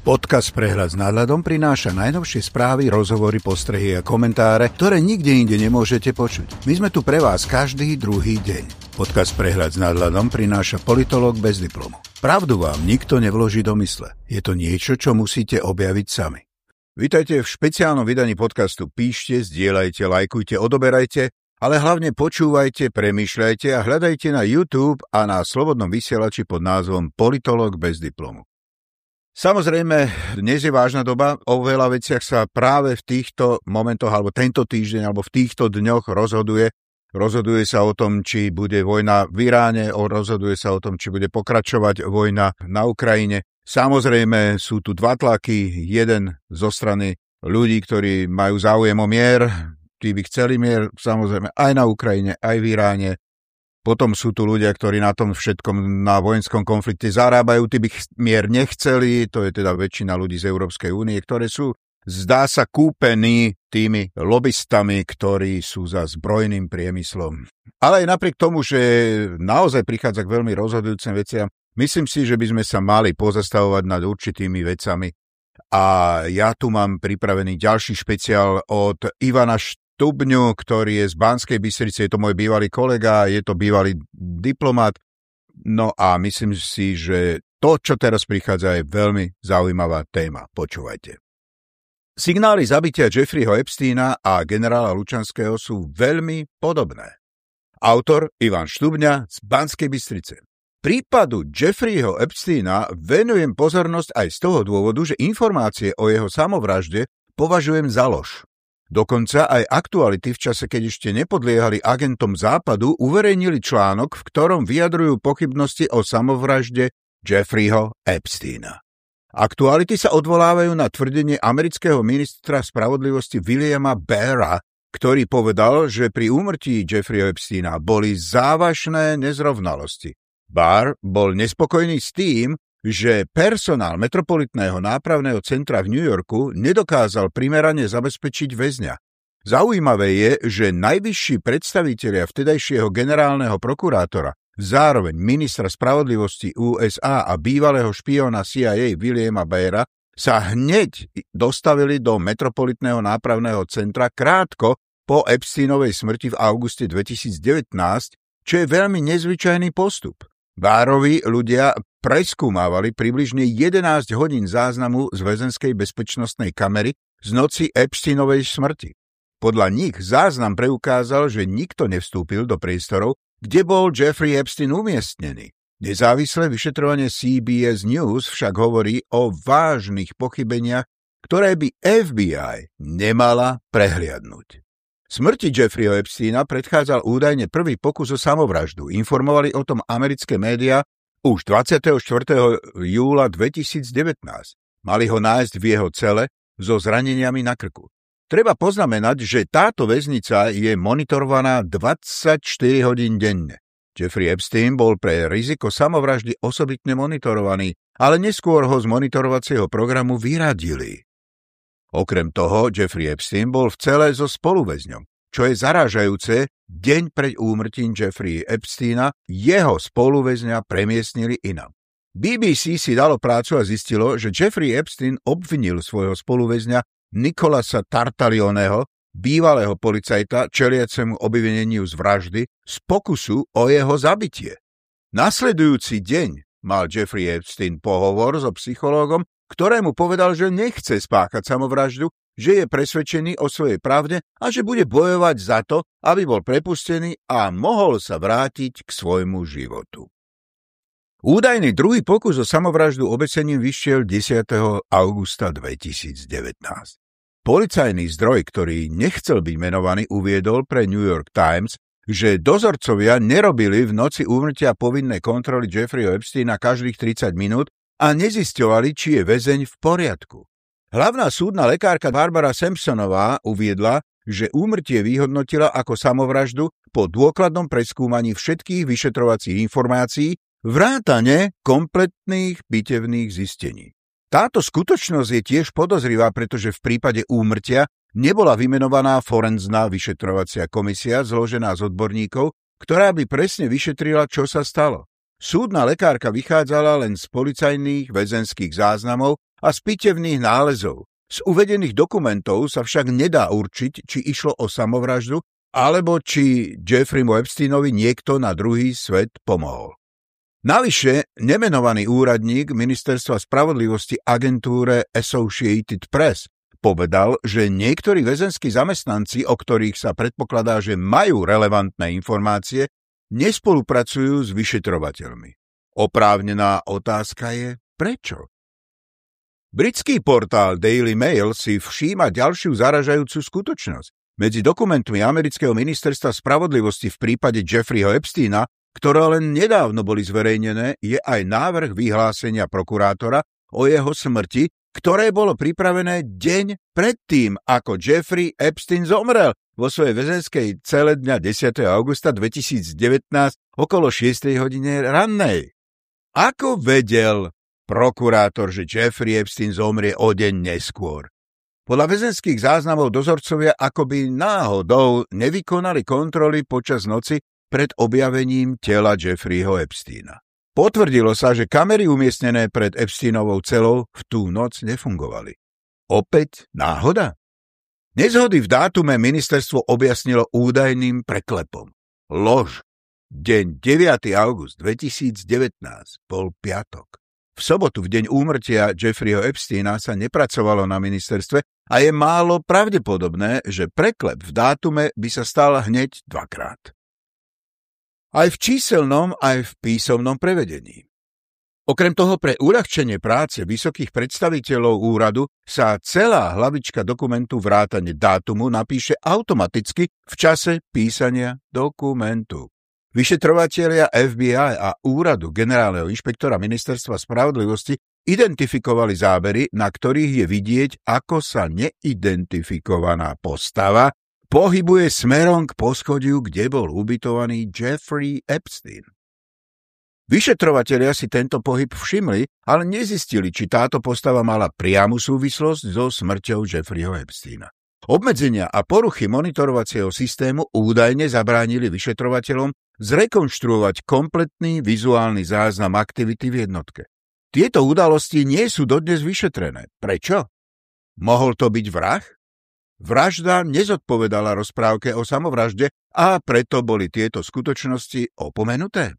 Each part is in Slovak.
Podcast Prehľad s nadhľadom prináša najnovšie správy, rozhovory, postrehy a komentáre, ktoré nikde inde nemôžete počuť. My sme tu pre vás každý druhý deň. Podcast Prehľad s nadhľadom prináša politolog bez diplomu. Pravdu vám nikto nevloží do mysle. Je to niečo, čo musíte objaviť sami. Vítajte v špeciálnom vydaní podcastu. Píšte, zdieľajte, lajkujte, odoberajte, ale hlavne počúvajte, premýšľajte a hľadajte na YouTube a na slobodnom vysielači pod názvom Politolog bez diplomu. Samozrejme, dnes je vážna doba, o veľa veciach sa práve v týchto momentoch, alebo tento týždeň, alebo v týchto dňoch rozhoduje. Rozhoduje sa o tom, či bude vojna v Iráne, rozhoduje sa o tom, či bude pokračovať vojna na Ukrajine. Samozrejme, sú tu dva tlaky, jeden zo strany ľudí, ktorí majú záujem o mier, tí by chceli mier, samozrejme aj na Ukrajine, aj v Iráne, potom sú tu ľudia, ktorí na tom všetkom, na vojenskom konflikte zarábajú, tí by mier nechceli, to je teda väčšina ľudí z Európskej únie, ktoré sú, zdá sa, kúpení tými lobbystami, ktorí sú za zbrojným priemyslom. Ale aj napriek tomu, že naozaj prichádza k veľmi rozhodujúcim veciam, myslím si, že by sme sa mali pozastavovať nad určitými vecami. A ja tu mám pripravený ďalší špeciál od Ivana Stubňu, ktorý je z Banskej Bystrice, je to môj bývalý kolega, je to bývalý diplomat. No a myslím si, že to, čo teraz prichádza, je veľmi zaujímavá téma. Počúvajte. Signály zabitia Jeffreyho Epsteina a generála Lučanského sú veľmi podobné. Autor Ivan Štubňa z Banskej Bystrice. Prípadu Jeffreyho Epsteina venujem pozornosť aj z toho dôvodu, že informácie o jeho samovražde považujem za lož. Dokonca aj aktuality v čase, keď ešte nepodliehali agentom západu, uverejnili článok, v ktorom vyjadrujú pochybnosti o samovražde Jeffreyho Epsteina. Aktuality sa odvolávajú na tvrdenie amerického ministra spravodlivosti Williama Beara, ktorý povedal, že pri úmrtí Jeffreyho Epsteina boli závažné nezrovnalosti. Barr bol nespokojný s tým, že personál Metropolitného nápravného centra v New Yorku nedokázal primerane zabezpečiť väzňa. Zaujímavé je, že najvyšší predstavitelia vtedajšieho generálneho prokurátora, zároveň ministra spravodlivosti USA a bývalého špiona CIA Williama Bayera sa hneď dostavili do Metropolitného nápravného centra krátko po Epsteinovej smrti v auguste 2019, čo je veľmi nezvyčajný postup. Bárovi ľudia preskúmávali približne 11 hodín záznamu z väzenskej bezpečnostnej kamery z noci Epsteinovej smrti. Podľa nich záznam preukázal, že nikto nevstúpil do priestorov, kde bol Jeffrey Epstein umiestnený. Nezávislé vyšetrovanie CBS News však hovorí o vážnych pochybeniach, ktoré by FBI nemala prehliadnúť. Smrti Jeffreyho Epsteina predchádzal údajne prvý pokus o samovraždu. Informovali o tom americké médiá už 24. júla 2019. Mali ho nájsť v jeho cele so zraneniami na krku. Treba poznamenať, že táto väznica je monitorovaná 24 hodín denne. Jeffrey Epstein bol pre riziko samovraždy osobitne monitorovaný, ale neskôr ho z monitorovacieho programu vyradili. Okrem toho, Jeffrey Epstein bol v cele so spoluväzňom. Čo je zarážajúce, deň pred úmrtím Jeffrey Epsteina jeho spoluväzňa premiestnili inam. BBC si dalo prácu a zistilo, že Jeffrey Epstein obvinil svojho spoluväzňa Nikolasa Tartalioneho, bývalého policajta čeliacemu obvineniu z vraždy, z pokusu o jeho zabitie. Nasledujúci deň mal Jeffrey Epstein pohovor so psychológom, ktorému povedal, že nechce spáchať samovraždu, že je presvedčený o svojej pravde a že bude bojovať za to, aby bol prepustený a mohol sa vrátiť k svojmu životu. Údajný druhý pokus o samovraždu obecením vyšiel 10. augusta 2019. Policajný zdroj, ktorý nechcel byť menovaný, uviedol pre New York Times, že dozorcovia nerobili v noci úmrtia povinné kontroly Jeffreyho Epsteina každých 30 minút a nezisťovali, či je väzeň v poriadku. Hlavná súdna lekárka Barbara Simpsonová uviedla, že úmrtie vyhodnotila ako samovraždu po dôkladnom preskúmaní všetkých vyšetrovacích informácií vrátane kompletných bitevných zistení. Táto skutočnosť je tiež podozrivá, pretože v prípade úmrtia nebola vymenovaná forenzná vyšetrovacia komisia zložená z odborníkov, ktorá by presne vyšetrila, čo sa stalo. Súdna lekárka vychádzala len z policajných väzenských záznamov a z pitevných nálezov. Z uvedených dokumentov sa však nedá určiť, či išlo o samovraždu, alebo či Jeffreymu Epsteinovi niekto na druhý svet pomohol. Navyše, nemenovaný úradník Ministerstva spravodlivosti agentúre Associated Press povedal, že niektorí väzenskí zamestnanci, o ktorých sa predpokladá, že majú relevantné informácie, nespolupracujú s vyšetrovateľmi. Oprávnená otázka je, prečo? Britský portál Daily Mail si všíma ďalšiu zaražajúcu skutočnosť. Medzi dokumentmi amerického ministerstva spravodlivosti v prípade Jeffreyho Epsteina, ktoré len nedávno boli zverejnené, je aj návrh vyhlásenia prokurátora o jeho smrti, ktoré bolo pripravené deň predtým, ako Jeffrey Epstein zomrel vo svojej väzenskej cele dňa 10. augusta 2019 okolo 6. hodine rannej. Ako vedel prokurátor, že Jeffrey Epstein zomrie o deň neskôr. Podľa väzenských záznamov dozorcovia akoby náhodou nevykonali kontroly počas noci pred objavením tela Jeffreyho Epsteina. Potvrdilo sa, že kamery umiestnené pred Epsteinovou celou v tú noc nefungovali. Opäť náhoda? Nezhody v dátume ministerstvo objasnilo údajným preklepom. Lož. Deň 9. august 2019 bol piatok. V sobotu, v deň úmrtia Jeffreyho Epsteina, sa nepracovalo na ministerstve a je málo pravdepodobné, že preklep v dátume by sa stal hneď dvakrát. Aj v číselnom, aj v písomnom prevedení. Okrem toho pre uľahčenie práce vysokých predstaviteľov úradu sa celá hlavička dokumentu vrátane dátumu napíše automaticky v čase písania dokumentu. Vyšetrovatelia FBI a úradu generálneho inšpektora ministerstva spravodlivosti identifikovali zábery, na ktorých je vidieť, ako sa neidentifikovaná postava pohybuje smerom k poschodiu, kde bol ubytovaný Jeffrey Epstein. Vyšetrovatelia si tento pohyb všimli, ale nezistili, či táto postava mala priamu súvislosť so smrťou Jeffreyho Epsteina. Obmedzenia a poruchy monitorovacieho systému údajne zabránili vyšetrovateľom zrekonštruovať kompletný vizuálny záznam aktivity v jednotke. Tieto udalosti nie sú dodnes vyšetrené. Prečo? Mohol to byť vrah? Vražda nezodpovedala rozprávke o samovražde a preto boli tieto skutočnosti opomenuté.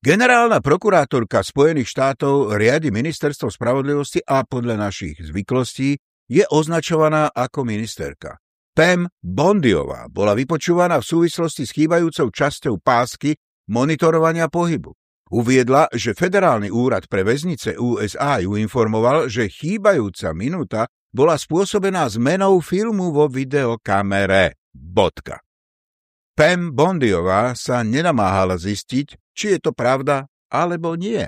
Generálna prokurátorka Spojených štátov riadi ministerstvo spravodlivosti a podľa našich zvyklostí je označovaná ako ministerka. Pam Bondiová bola vypočúvaná v súvislosti s chýbajúcou časťou pásky monitorovania pohybu. Uviedla, že Federálny úrad pre väznice USA ju informoval, že chýbajúca minúta bola spôsobená zmenou filmu vo videokamere. Bodka. Pam Bondiová sa nenamáhala zistiť, či je to pravda alebo nie.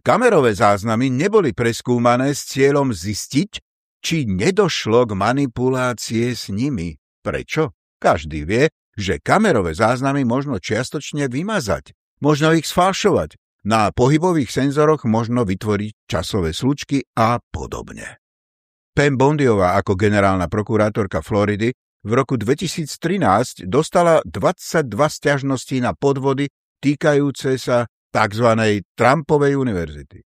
Kamerové záznamy neboli preskúmané s cieľom zistiť, či nedošlo k manipulácie s nimi. Prečo? Každý vie, že kamerové záznamy možno čiastočne vymazať, možno ich sfalšovať, na pohybových senzoroch možno vytvoriť časové slučky a podobne. Pam Bondiová ako generálna prokurátorka Floridy v roku 2013 dostala 22 stiažností na podvody týkajúce sa tzv. Trumpovej univerzity.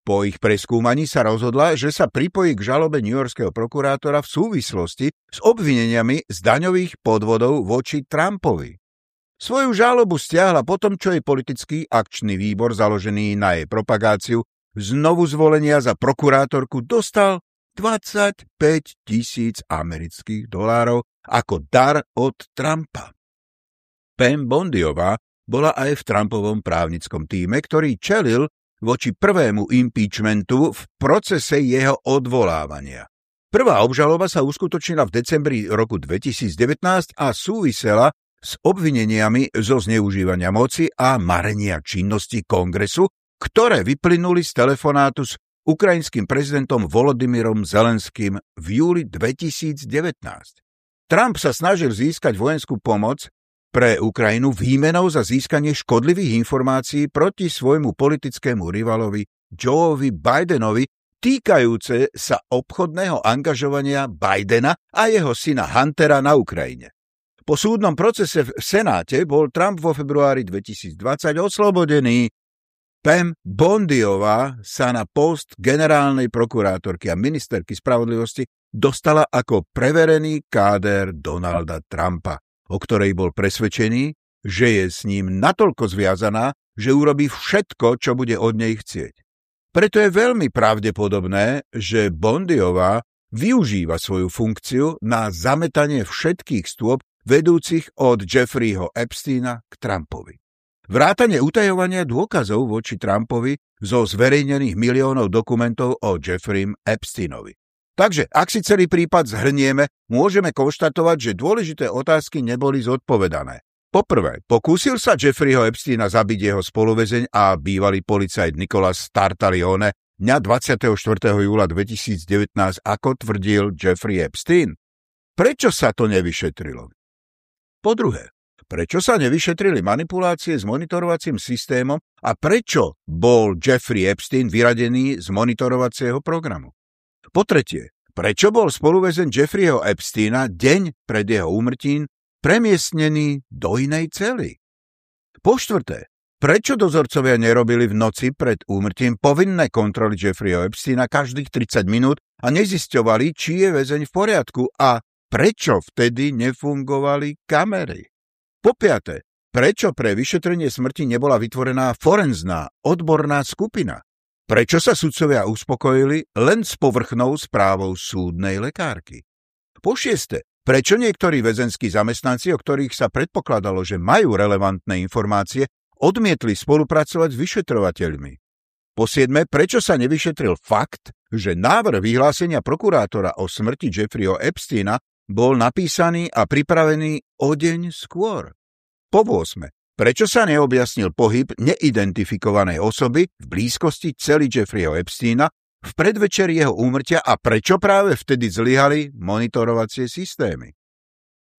Po ich preskúmaní sa rozhodla, že sa pripojí k žalobe Yorkského prokurátora v súvislosti s obvineniami z daňových podvodov voči Trumpovi. Svoju žalobu stiahla potom, čo jej politický akčný výbor založený na jej propagáciu znovu zvolenia za prokurátorku dostal 25 tisíc amerických dolárov ako dar od Trumpa. Pam Bondiová bola aj v Trumpovom právnickom týme, ktorý čelil voči prvému impeachmentu v procese jeho odvolávania. Prvá obžaloba sa uskutočnila v decembri roku 2019 a súvisela s obvineniami zo zneužívania moci a marenia činnosti kongresu, ktoré vyplynuli z telefonátu s ukrajinským prezidentom Volodymyrom Zelenským v júli 2019. Trump sa snažil získať vojenskú pomoc pre Ukrajinu výmenou za získanie škodlivých informácií proti svojmu politickému rivalovi Joeovi Bidenovi týkajúce sa obchodného angažovania Bidena a jeho syna Huntera na Ukrajine. Po súdnom procese v Senáte bol Trump vo februári 2020 oslobodený. Pam Bondiová sa na post generálnej prokurátorky a ministerky spravodlivosti dostala ako preverený káder Donalda Trumpa, o ktorej bol presvedčený, že je s ním natoľko zviazaná, že urobí všetko, čo bude od nej chcieť. Preto je veľmi pravdepodobné, že Bondiová využíva svoju funkciu na zametanie všetkých stôp vedúcich od Jeffreyho Epsteina k Trumpovi. Vrátanie utajovania dôkazov voči Trumpovi zo zverejnených miliónov dokumentov o Jeffreym Epsteinovi. Takže, ak si celý prípad zhrnieme, môžeme konštatovať, že dôležité otázky neboli zodpovedané. Poprvé, pokúsil sa Jeffreyho Epsteina zabiť jeho spoluvezeň a bývalý policajt Nicholas Tartalione dňa 24. júla 2019, ako tvrdil Jeffrey Epstein? Prečo sa to nevyšetrilo? Po druhé, Prečo sa nevyšetrili manipulácie s monitorovacím systémom a prečo bol Jeffrey Epstein vyradený z monitorovacieho programu? Po tretie, prečo bol spoluväzen Jeffreyho Epsteina deň pred jeho úmrtím premiestnený do inej cely? Po štvrté, prečo dozorcovia nerobili v noci pred úmrtím povinné kontroly Jeffreyho Epsteina každých 30 minút a nezisťovali, či je väzeň v poriadku a prečo vtedy nefungovali kamery? Po piate, prečo pre vyšetrenie smrti nebola vytvorená forenzná, odborná skupina? Prečo sa sudcovia uspokojili len s povrchnou správou súdnej lekárky? Po šieste, prečo niektorí väzenskí zamestnanci, o ktorých sa predpokladalo, že majú relevantné informácie, odmietli spolupracovať s vyšetrovateľmi? Po siedme, prečo sa nevyšetril fakt, že návrh vyhlásenia prokurátora o smrti Jeffreyho Epsteina bol napísaný a pripravený o deň skôr. Po 8. Prečo sa neobjasnil pohyb neidentifikovanej osoby v blízkosti celý Jeffreyho Epsteina v predvečer jeho úmrtia a prečo práve vtedy zlyhali monitorovacie systémy?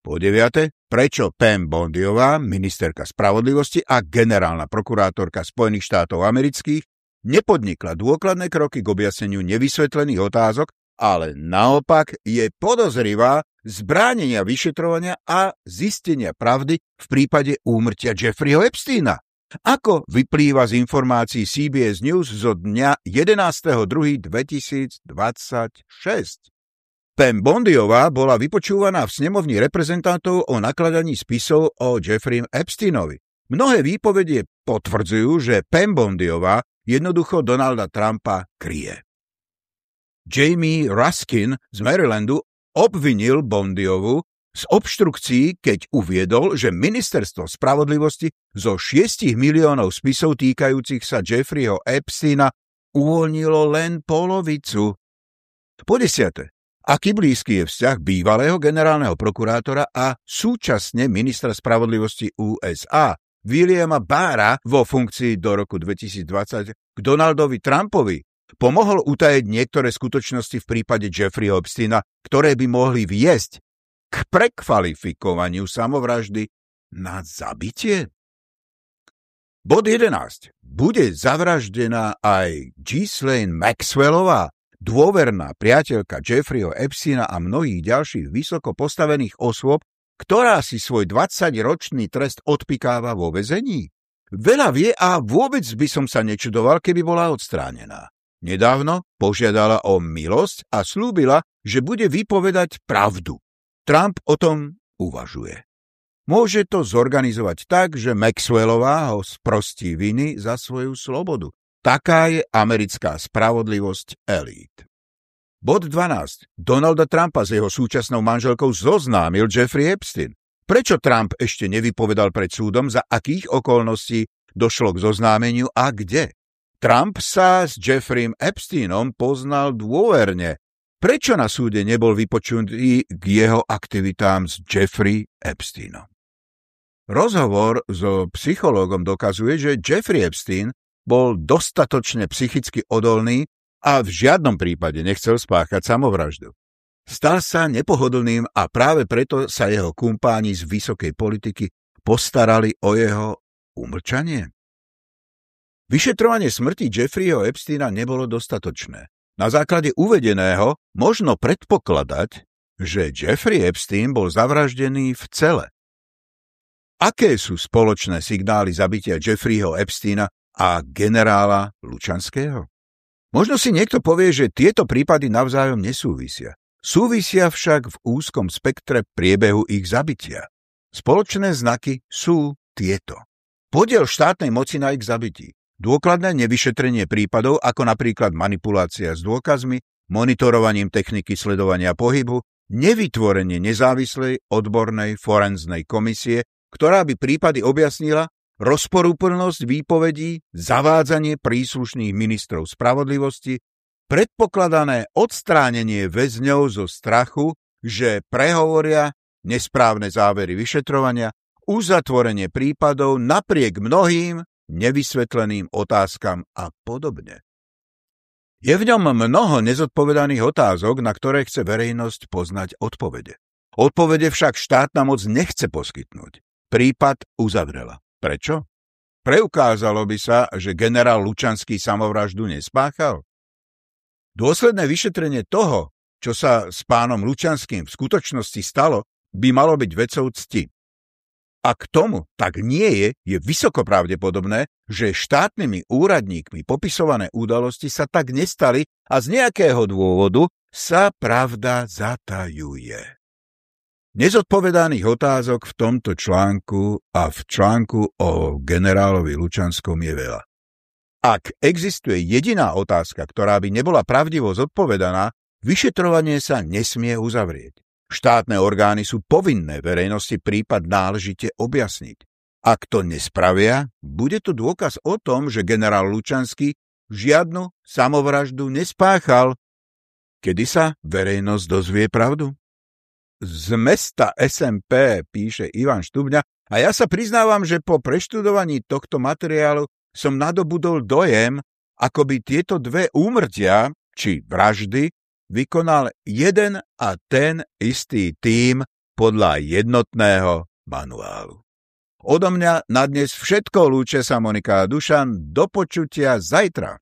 Po 9. Prečo Pam Bondiová, ministerka spravodlivosti a generálna prokurátorka Spojených štátov amerických, nepodnikla dôkladné kroky k objasneniu nevysvetlených otázok, ale naopak je podozrivá zbránenia vyšetrovania a zistenia pravdy v prípade úmrtia Jeffreyho Epsteina. Ako vyplýva z informácií CBS News zo dňa 11.2.2026. Pam Bondiová bola vypočúvaná v snemovni reprezentantov o nakladaní spisov o Jeffreym Epsteinovi. Mnohé výpovedie potvrdzujú, že Pam Bondiová jednoducho Donalda Trumpa kryje. Jamie Ruskin z Marylandu obvinil Bondiovu z obštrukcií, keď uviedol, že ministerstvo spravodlivosti zo 6 miliónov spisov týkajúcich sa Jeffreyho Epsteina uvoľnilo len polovicu. Po desiate, aký blízky je vzťah bývalého generálneho prokurátora a súčasne ministra spravodlivosti USA Williama Barra vo funkcii do roku 2020 k Donaldovi Trumpovi Pomohol utajiť niektoré skutočnosti v prípade Jeffreyho Epsteina, ktoré by mohli viesť k prekvalifikovaniu samovraždy na zabitie? Bod 11. Bude zavraždená aj Ghislaine Maxwellová, dôverná priateľka Jeffreyho Epsteina a mnohých ďalších vysoko postavených osôb, ktorá si svoj 20-ročný trest odpikáva vo vezení? Veľa vie a vôbec by som sa nečudoval, keby bola odstránená. Nedávno požiadala o milosť a slúbila, že bude vypovedať pravdu. Trump o tom uvažuje. Môže to zorganizovať tak, že Maxwellová ho sprostí viny za svoju slobodu. Taká je americká spravodlivosť elít. Bod 12. Donalda Trumpa s jeho súčasnou manželkou zoznámil Jeffrey Epstein. Prečo Trump ešte nevypovedal pred súdom, za akých okolností došlo k zoznámeniu a kde? Trump sa s Jeffreym Epsteinom poznal dôverne. Prečo na súde nebol vypočutý k jeho aktivitám s Jeffrey Epsteinom? Rozhovor so psychológom dokazuje, že Jeffrey Epstein bol dostatočne psychicky odolný a v žiadnom prípade nechcel spáchať samovraždu. Stal sa nepohodlným a práve preto sa jeho kumpáni z vysokej politiky postarali o jeho umlčanie. Vyšetrovanie smrti Jeffreyho Epsteina nebolo dostatočné. Na základe uvedeného možno predpokladať, že Jeffrey Epstein bol zavraždený v cele. Aké sú spoločné signály zabitia Jeffreyho Epsteina a generála Lučanského? Možno si niekto povie, že tieto prípady navzájom nesúvisia. Súvisia však v úzkom spektre priebehu ich zabitia. Spoločné znaky sú tieto. Podiel štátnej moci na ich zabití, dôkladné nevyšetrenie prípadov ako napríklad manipulácia s dôkazmi, monitorovaním techniky sledovania pohybu, nevytvorenie nezávislej odbornej forenznej komisie, ktorá by prípady objasnila rozporúplnosť výpovedí, zavádzanie príslušných ministrov spravodlivosti, predpokladané odstránenie väzňov zo strachu, že prehovoria nesprávne závery vyšetrovania, uzatvorenie prípadov napriek mnohým nevysvetleným otázkam a podobne. Je v ňom mnoho nezodpovedaných otázok, na ktoré chce verejnosť poznať odpovede. Odpovede však štátna moc nechce poskytnúť. Prípad uzavrela. Prečo? Preukázalo by sa, že generál Lučanský samovraždu nespáchal? Dôsledné vyšetrenie toho, čo sa s pánom Lučanským v skutočnosti stalo, by malo byť vecou cti. Ak tomu tak nie je, je vysoko pravdepodobné, že štátnymi úradníkmi popisované udalosti sa tak nestali a z nejakého dôvodu sa pravda zatajuje. Nezodpovedaných otázok v tomto článku a v článku o generálovi Lučanskom je veľa. Ak existuje jediná otázka, ktorá by nebola pravdivo zodpovedaná, vyšetrovanie sa nesmie uzavrieť. Štátne orgány sú povinné verejnosti prípad náležite objasniť. Ak to nespravia, bude to dôkaz o tom, že generál Lučanský žiadnu samovraždu nespáchal. Kedy sa verejnosť dozvie pravdu? z mesta SMP, píše Ivan Štubňa, a ja sa priznávam, že po preštudovaní tohto materiálu som nadobudol dojem, ako by tieto dve úmrtia, či vraždy, vykonal jeden a ten istý tím podľa jednotného manuálu. Odo mňa na dnes všetko lúče sa Monika Dušan, do počutia zajtra.